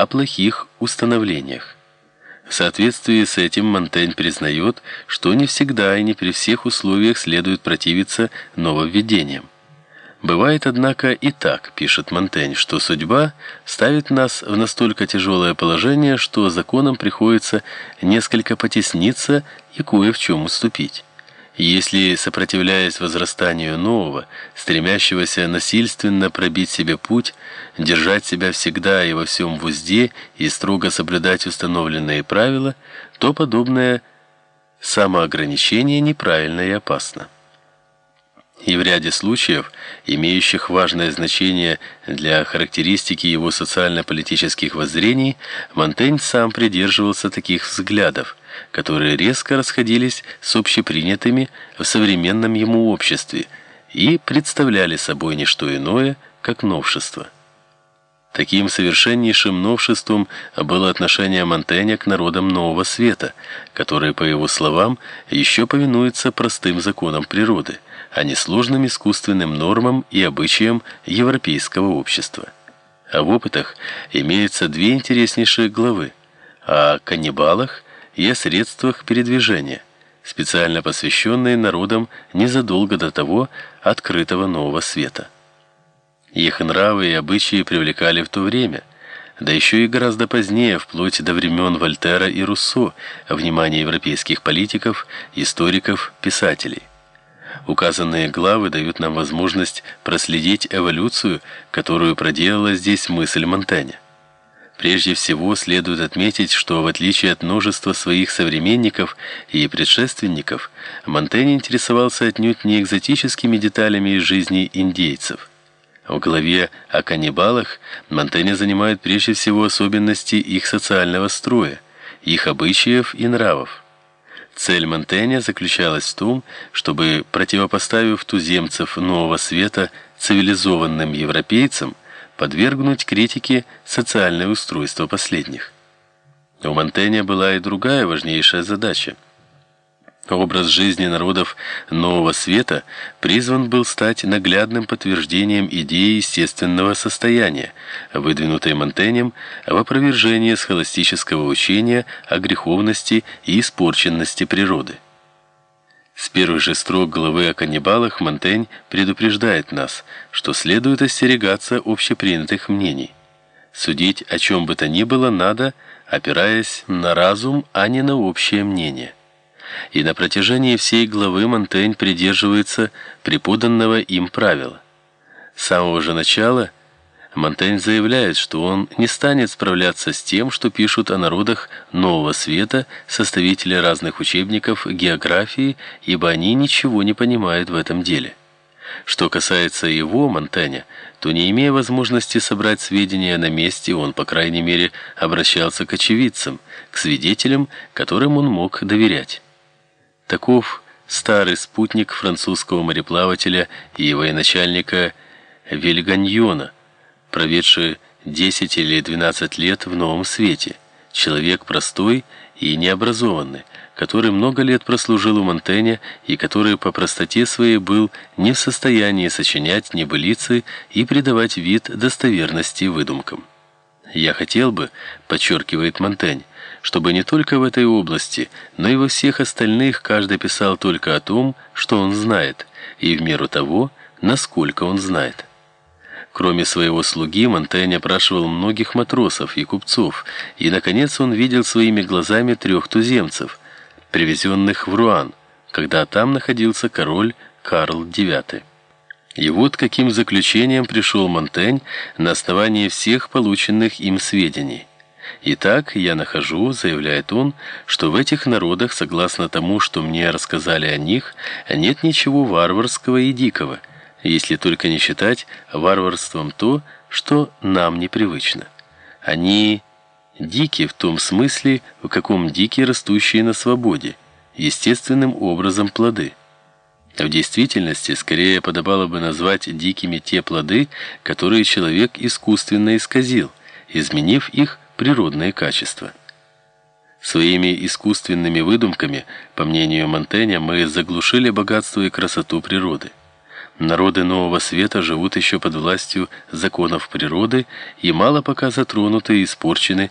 о плохих установлениях. В соответствии с этим Монтень признает, что не всегда и не при всех условиях следует противиться нововведениям. Бывает, однако, и так, пишет Монтень, что судьба ставит нас в настолько тяжелое положение, что законам приходится несколько потесниться и кое в чем уступить. Если, сопротивляясь возрастанию нового, стремящегося насильственно пробить себе путь, держать себя всегда и во всем в узде и строго соблюдать установленные правила, то подобное самоограничение неправильно и опасно. И в ряде случаев, имеющих важное значение для характеристики его социально-политических воззрений, Монтень сам придерживался таких взглядов, которые резко расходились с общепринятыми в современном ему обществе и представляли собой не что иное, как новшество. Таким совершеннейшим новшеством было отношение Монтэня к народам Нового Света, которые, по его словам, еще повинуются простым законам природы, а не сложным искусственным нормам и обычаям европейского общества. А в опытах имеются две интереснейшие главы о каннибалах и о средствах передвижения, специально посвященные народам незадолго до того открытого нового света. Их нравы и обычаи привлекали в то время, да еще и гораздо позднее, вплоть до времен Вольтера и Руссо, внимание европейских политиков, историков, писателей. Указанные главы дают нам возможность проследить эволюцию, которую проделала здесь мысль Монтэня. Прежде всего следует отметить, что в отличие от множества своих современников и предшественников, Монтень интересовался отнюдь не экзотическими деталями из жизни индейцев. В главе о каннибалах Монтень занимает прежде всего особенности их социального строя, их обычаев и нравов. Цель Монтэня заключалась в том, чтобы, противопоставив туземцев нового света цивилизованным европейцам, подвергнуть критике социальное устройство последних. У Монтэня была и другая важнейшая задача. Образ жизни народов Нового Света призван был стать наглядным подтверждением идеи естественного состояния, выдвинутой Монтенем в опровержение схоластического учения о греховности и испорченности природы. С первых же строк главы о каннибалах Монтень предупреждает нас, что следует остерегаться общепринятых мнений. Судить о чем бы то ни было надо, опираясь на разум, а не на общее мнение. И на протяжении всей главы Монтень придерживается преподанного им правила. С самого же начала Монтень заявляет, что он не станет справляться с тем, что пишут о народах Нового Света составители разных учебников географии, ибо они ничего не понимают в этом деле. Что касается его, Монтэня, то не имея возможности собрать сведения на месте, он, по крайней мере, обращался к очевидцам, к свидетелям, которым он мог доверять. Таков старый спутник французского мореплавателя и военачальника Вильганьона, проведший 10 или 12 лет в новом свете, человек простой и необразованный, который много лет прослужил у Монтэня и который по простоте своей был не в состоянии сочинять небылицы и придавать вид достоверности выдумкам. Я хотел бы, подчеркивает Монтень, чтобы не только в этой области, но и во всех остальных каждый писал только о том, что он знает, и в меру того, насколько он знает. Кроме своего слуги, Монтень опрашивал многих матросов и купцов, и, наконец, он видел своими глазами трех туземцев, привезенных в Руан, когда там находился король Карл IX. И вот каким заключением пришел Монтень на основании всех полученных им сведений. «Итак, я нахожу, — заявляет он, — что в этих народах, согласно тому, что мне рассказали о них, нет ничего варварского и дикого, — если только не считать варварством то, что нам непривычно. Они дики в том смысле, в каком дикие растущие на свободе, естественным образом плоды. В действительности, скорее подобало бы назвать дикими те плоды, которые человек искусственно исказил, изменив их природные качества. Своими искусственными выдумками, по мнению Монтэня, мы заглушили богатство и красоту природы. Народы Нового Света живут еще под властью законов природы и мало пока затронуты и испорчены